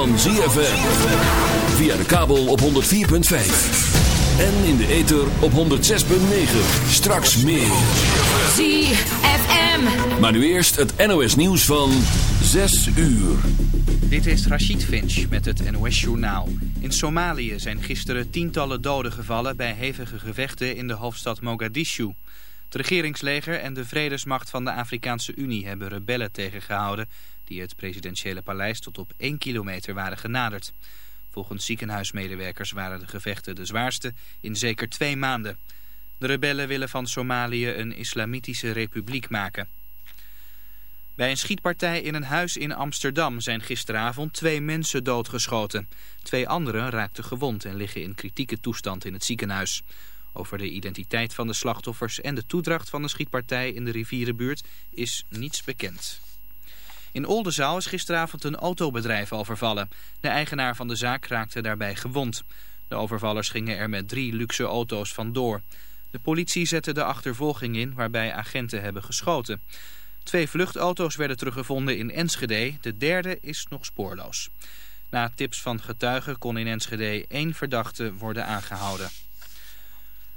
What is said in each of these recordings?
van ZFM. Via de kabel op 104.5. En in de ether op 106.9. Straks meer. ZFM. Maar nu eerst het NOS nieuws van 6 uur. Dit is Rachid Finch met het NOS Journaal. In Somalië zijn gisteren tientallen doden gevallen bij hevige gevechten in de hoofdstad Mogadishu. Het regeringsleger en de vredesmacht van de Afrikaanse Unie hebben rebellen tegengehouden... die het presidentiële paleis tot op één kilometer waren genaderd. Volgens ziekenhuismedewerkers waren de gevechten de zwaarste in zeker twee maanden. De rebellen willen van Somalië een islamitische republiek maken. Bij een schietpartij in een huis in Amsterdam zijn gisteravond twee mensen doodgeschoten. Twee anderen raakten gewond en liggen in kritieke toestand in het ziekenhuis. Over de identiteit van de slachtoffers en de toedracht van de schietpartij in de rivierenbuurt is niets bekend. In Oldenzaal is gisteravond een autobedrijf overvallen. De eigenaar van de zaak raakte daarbij gewond. De overvallers gingen er met drie luxe auto's vandoor. De politie zette de achtervolging in waarbij agenten hebben geschoten. Twee vluchtauto's werden teruggevonden in Enschede. De derde is nog spoorloos. Na tips van getuigen kon in Enschede één verdachte worden aangehouden.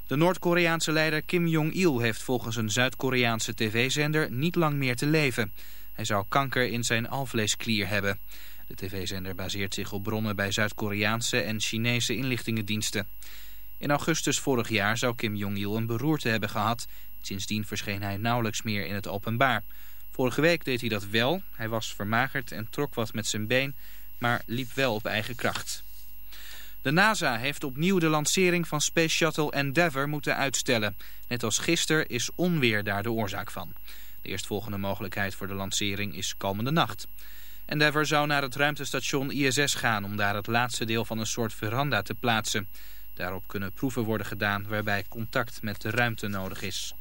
De Noord-Koreaanse leider Kim Jong-il heeft volgens een Zuid-Koreaanse tv-zender niet lang meer te leven. Hij zou kanker in zijn alvleesklier hebben. De tv-zender baseert zich op bronnen bij Zuid-Koreaanse en Chinese inlichtingendiensten. In augustus vorig jaar zou Kim Jong-il een beroerte hebben gehad. Sindsdien verscheen hij nauwelijks meer in het openbaar. Vorige week deed hij dat wel. Hij was vermagerd en trok wat met zijn been, maar liep wel op eigen kracht. De NASA heeft opnieuw de lancering van Space Shuttle Endeavour moeten uitstellen. Net als gisteren is onweer daar de oorzaak van. De eerstvolgende mogelijkheid voor de lancering is komende nacht. Endeavour zou naar het ruimtestation ISS gaan om daar het laatste deel van een soort veranda te plaatsen. Daarop kunnen proeven worden gedaan waarbij contact met de ruimte nodig is.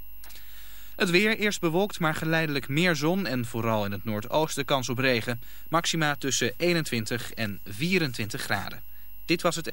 Het weer, eerst bewolkt, maar geleidelijk meer zon en vooral in het noordoosten kans op regen. Maxima tussen 21 en 24 graden. Dit was het...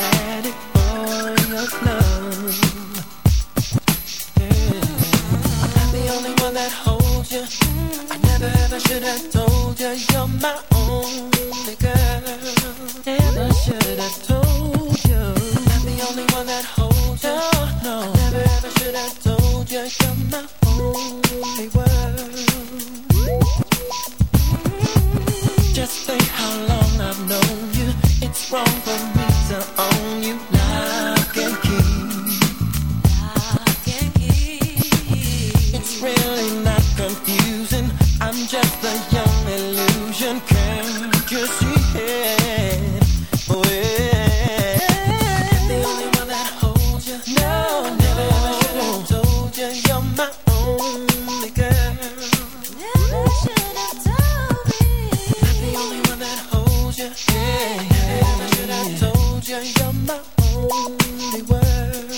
holy world.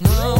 No.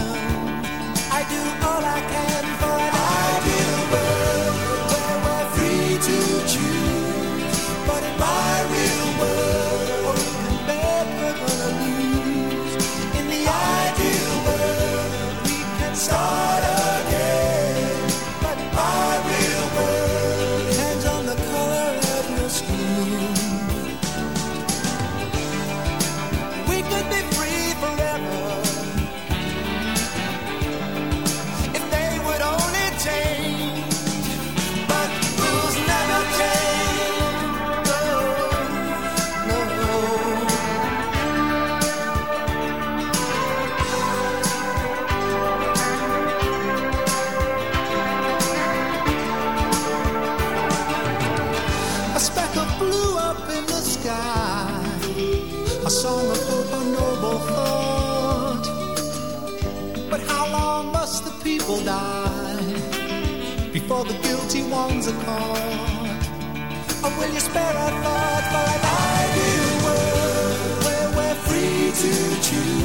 to choose.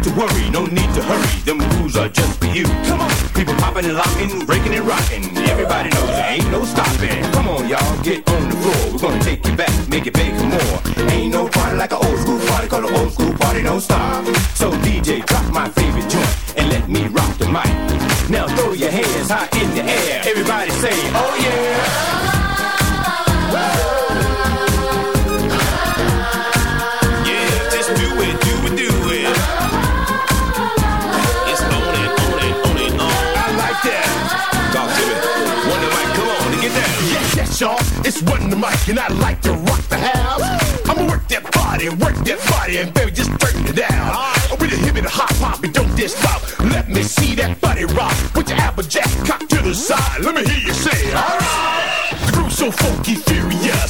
Need to worry, no need to hurry, them rules are just for you. Come on, people popping and locking, breaking and rocking. Everybody knows there ain't no stopping. Come on, y'all, get on the floor. We're gonna take you back, make it big and I like to rock the house. I'ma work that body, work that body, and baby, just turn it down. Right. With a hip and a hop hop, and don't diss stop. Let me see that body rock. Put your applejack cock to the side. Let me hear you say, alright. The groove's so funky, furious,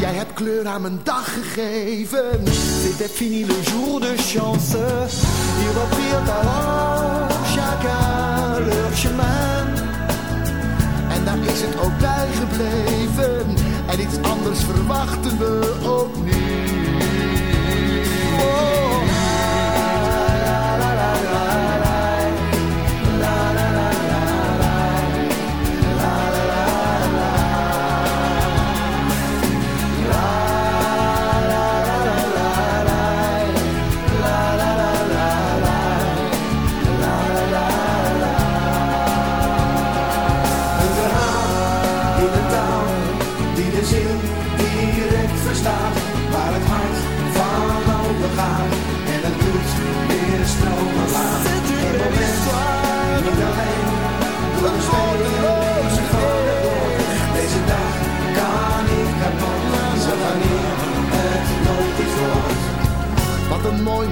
Jij hebt kleur aan mijn dag gegeven. C'était fini le jour de chance. Ils reprirent alors chacun leur chemin. En daar is het ook bij gebleven. En iets anders verwachten we ook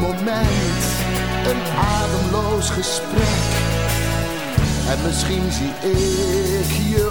mooi moment, een ademloos gesprek. En misschien zie ik je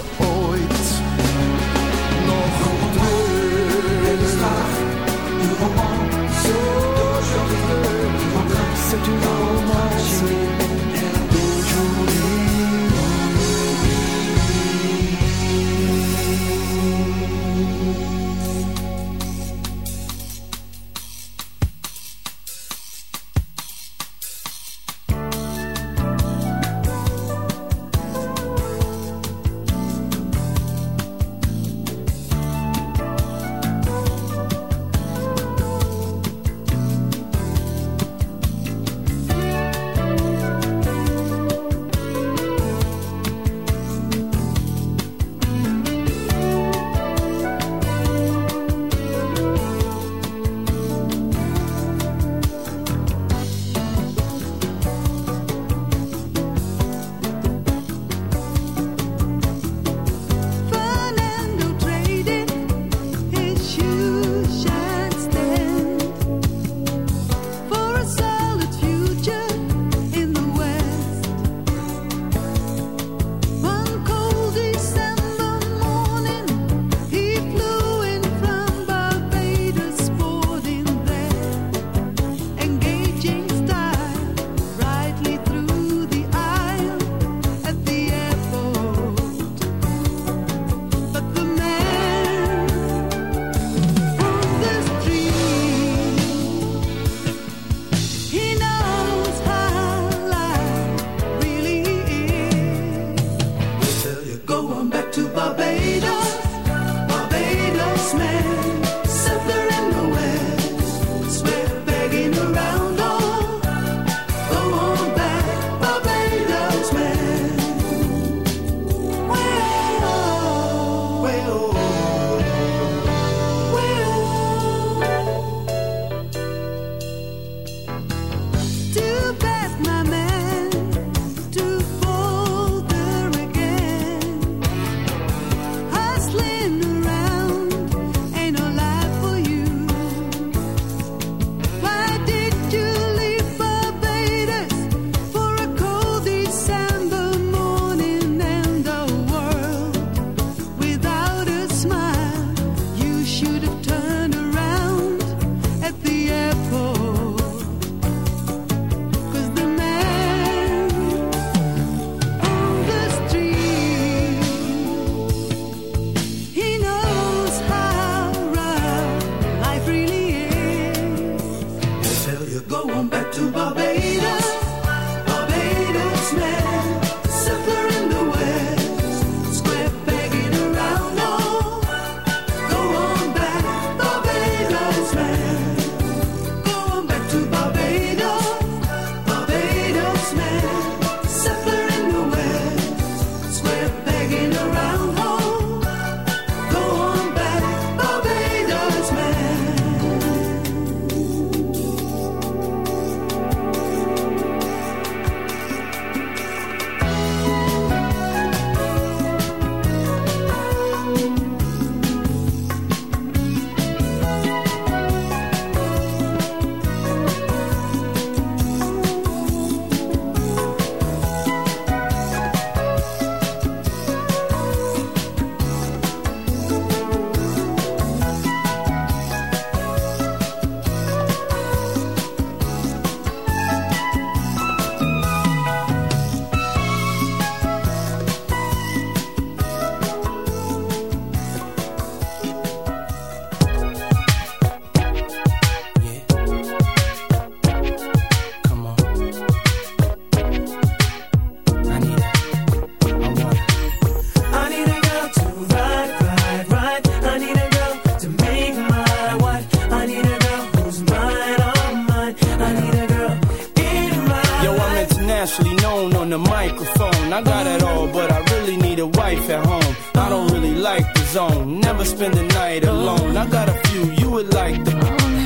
I don't really like the zone, never spend the night alone. I got a few you would like the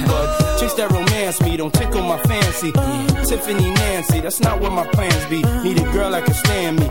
but chase that romance me, don't tickle my fancy. Tiffany Nancy, that's not what my plans be. Need a girl that can stand me,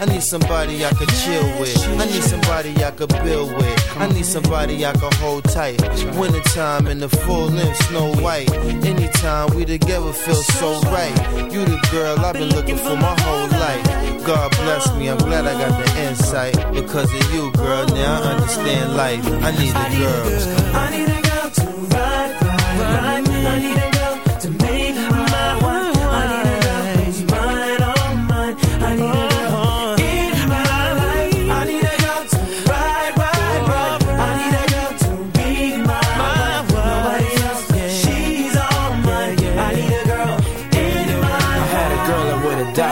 I need somebody I could chill with. I need somebody I could build with. I need somebody I could hold tight. Wintertime in the full length, snow white. Anytime we together feel so right. You the girl I've been looking for my whole life. God bless me, I'm glad I got the insight. Because of you, girl, now I understand life. I need a girl. I need a girl to ride, ride, ride. I need a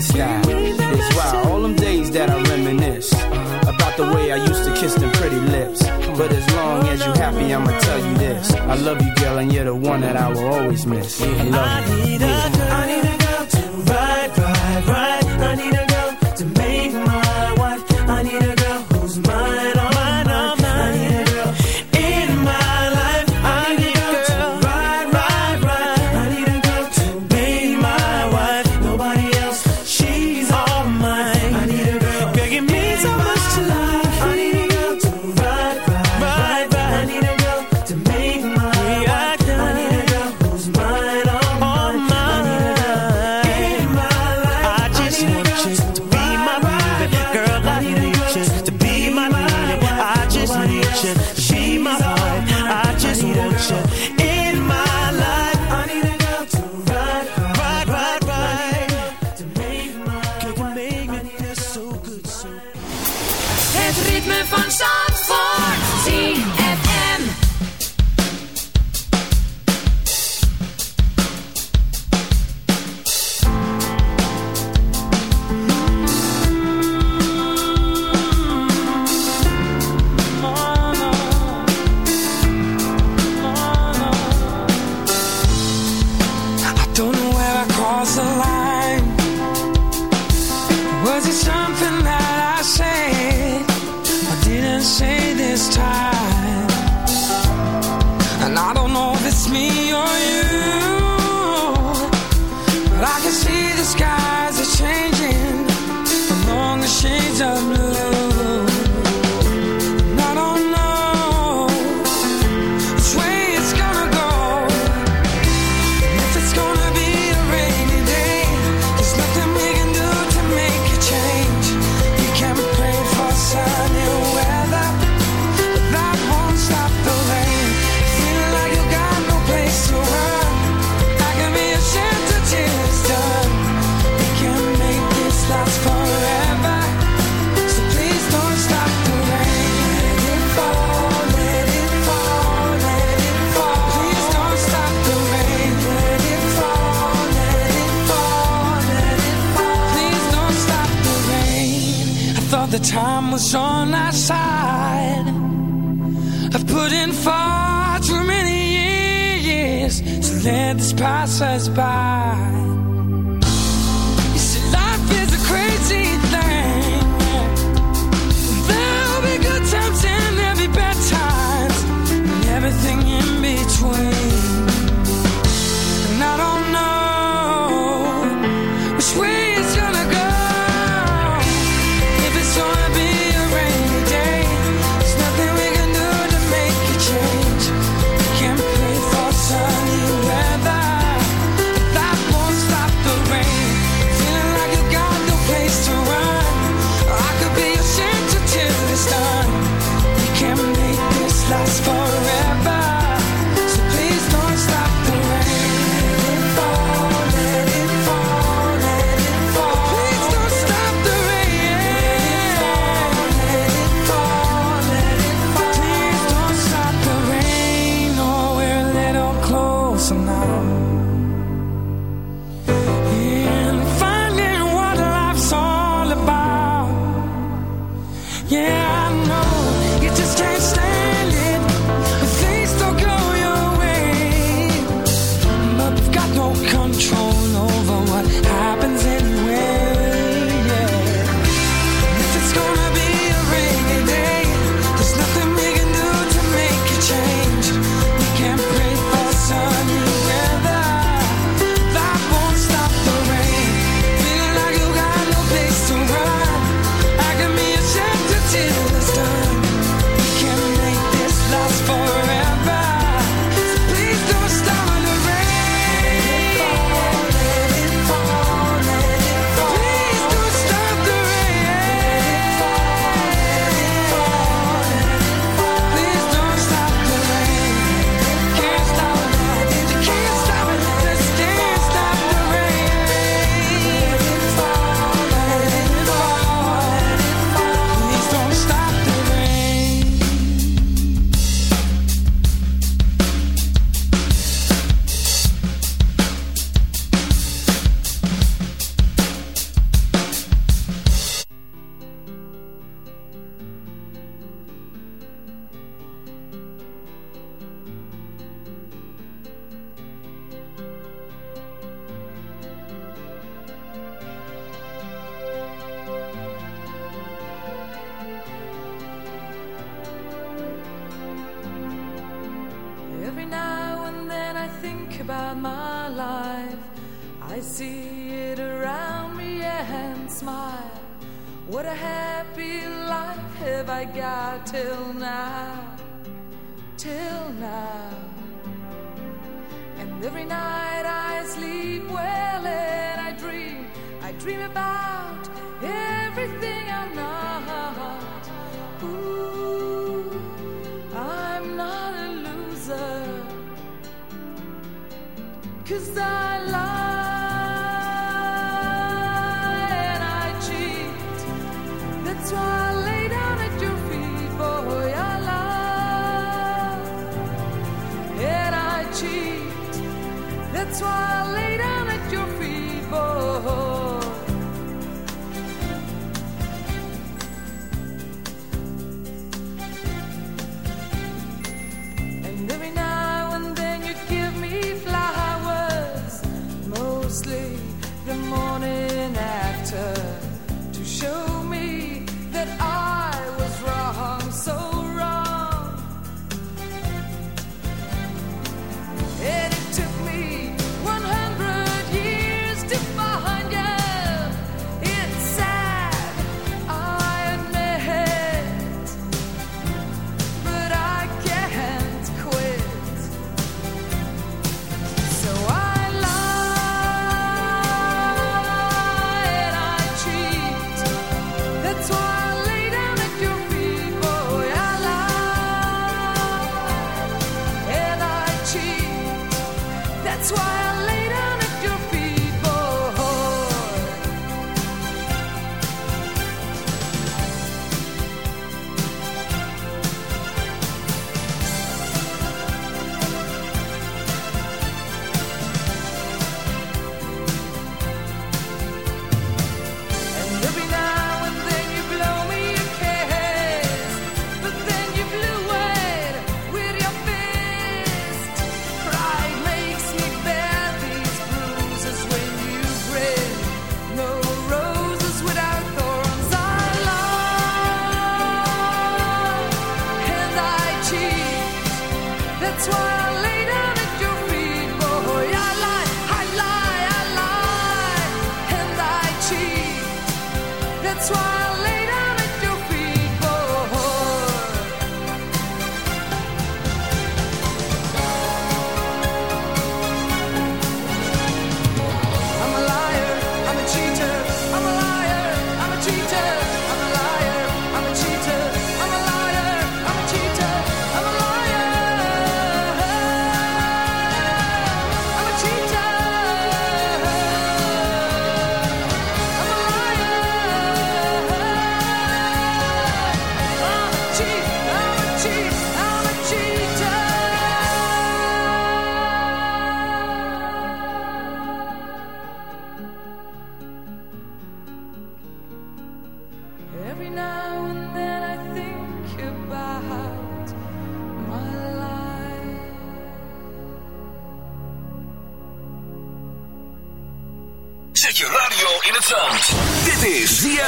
style. It's wild, all them days that I reminisce about the way I used to kiss them pretty lips. But as long as you happy, I'ma tell you this: I love you, girl, and you're the one that I will always miss. I love you. need a girl, I need a girl to ride, ride, ride. I need a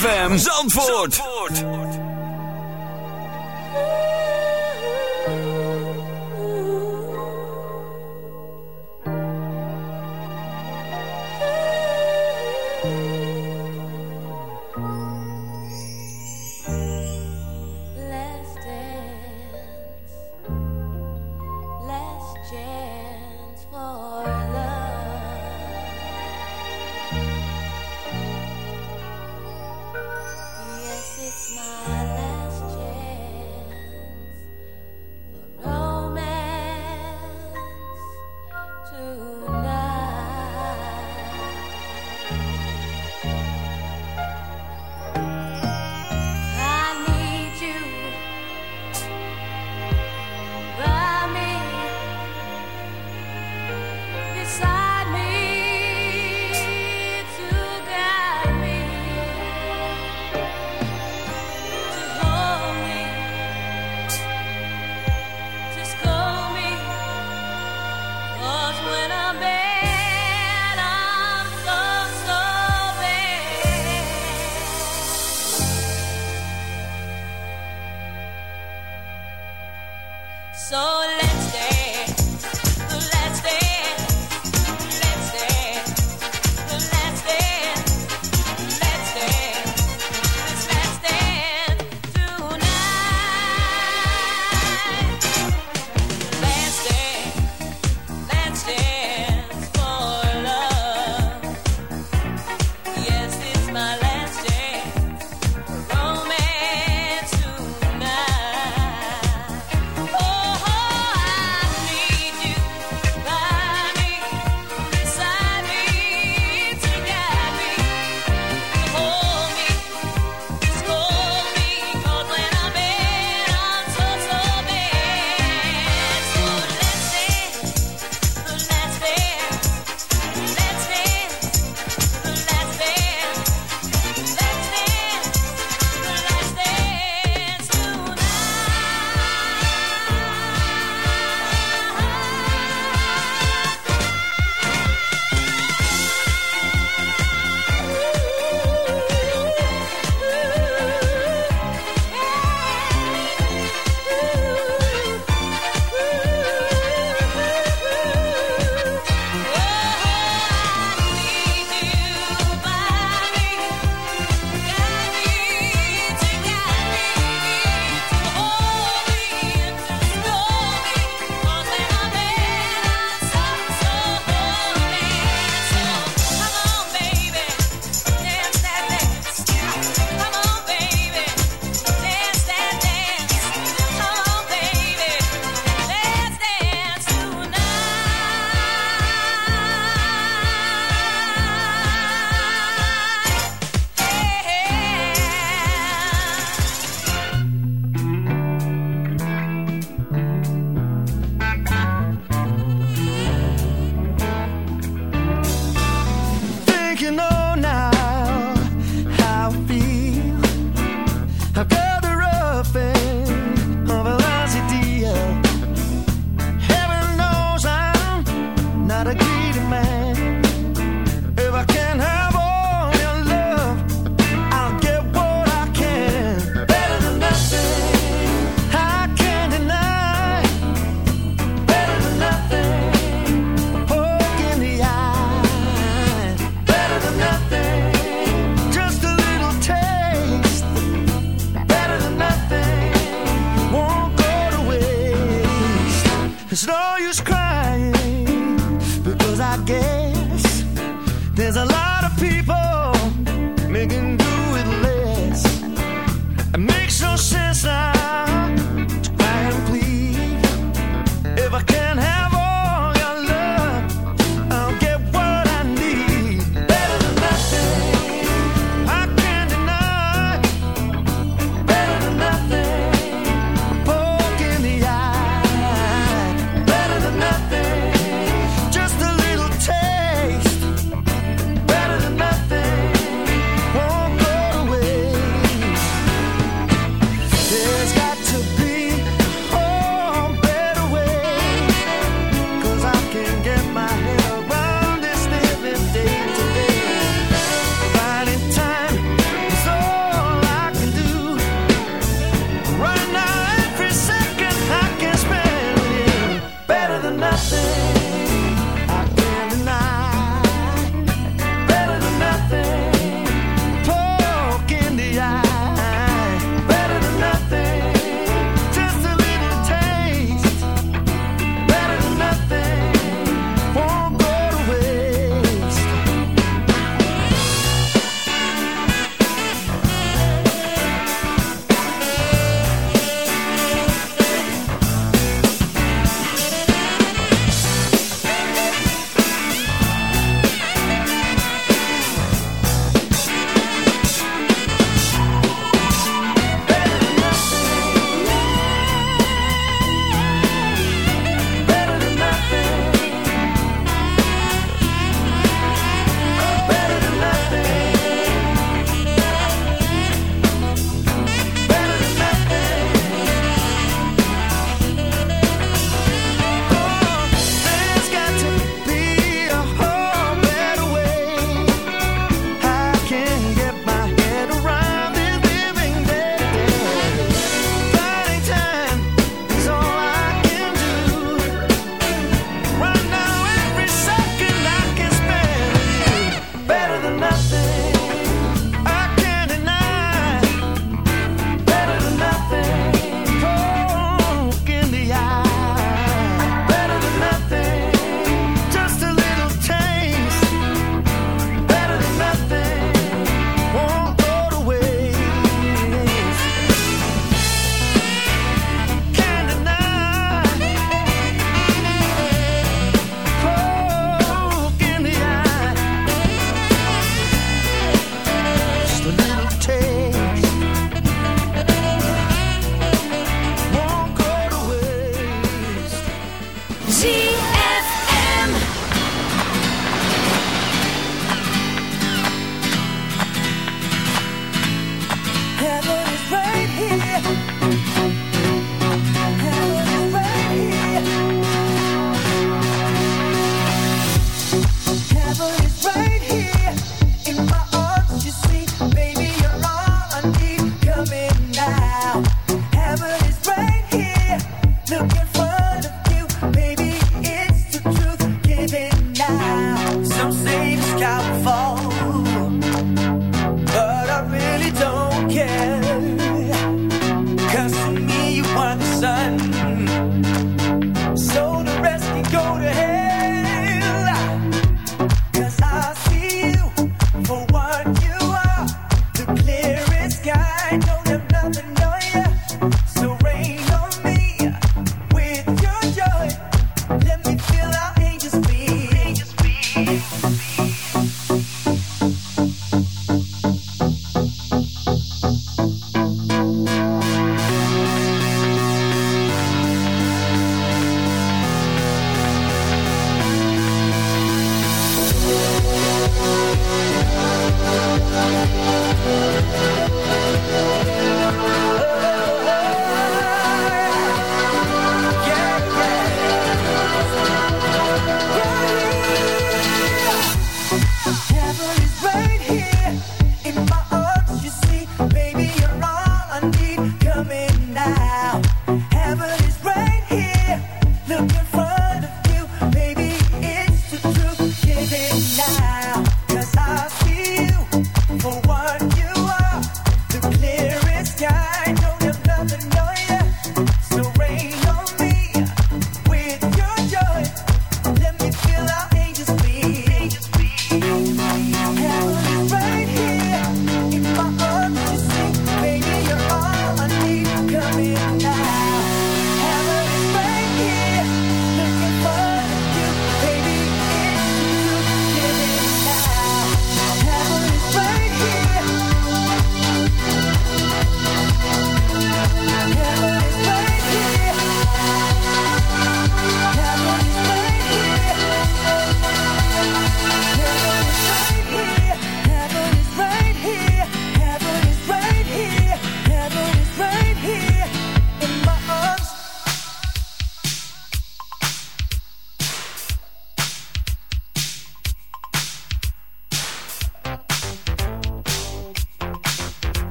ZFM Zandvoort. Zandvoort.